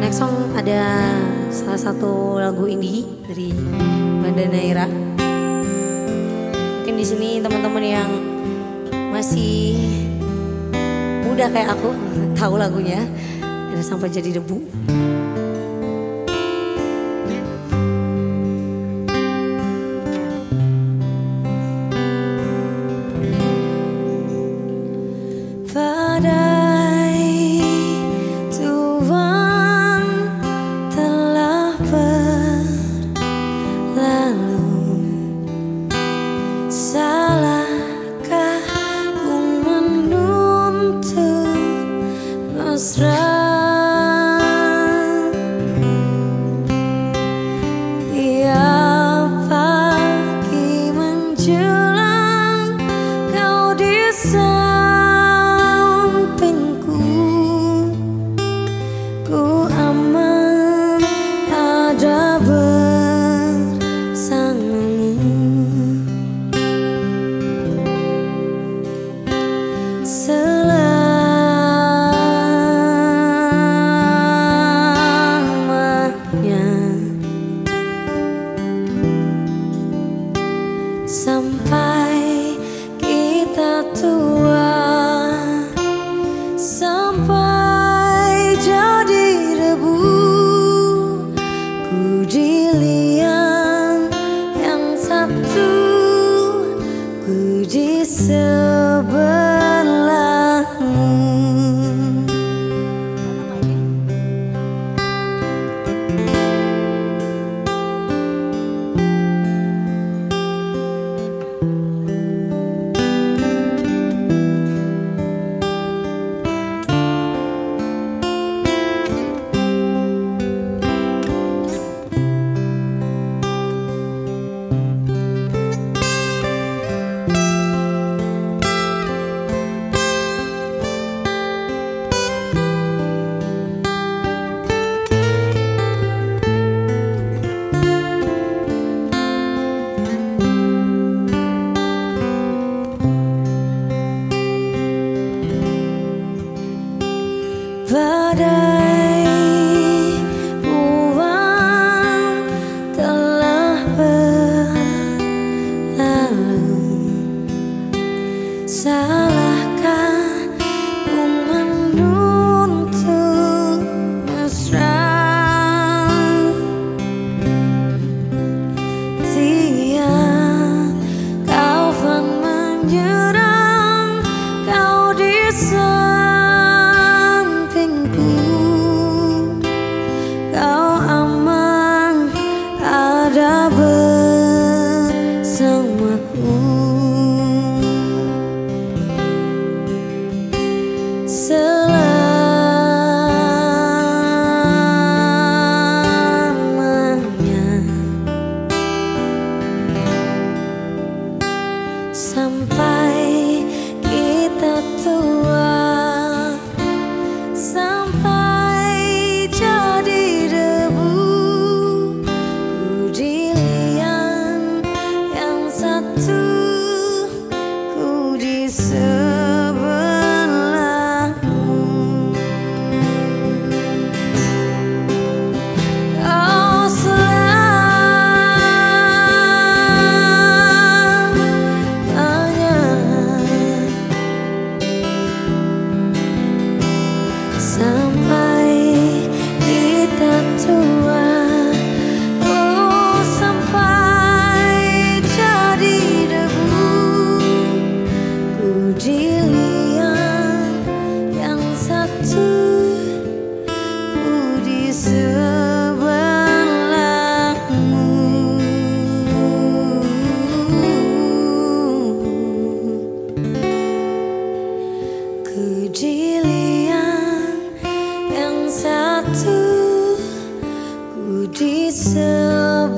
next song ada salah satu lagu indie dari Banda Naira. Mungkin di sini teman-teman yang masih muda kayak aku tahu lagunya ada sampai jadi debu. puji sebelum you. sampai di sebelahmu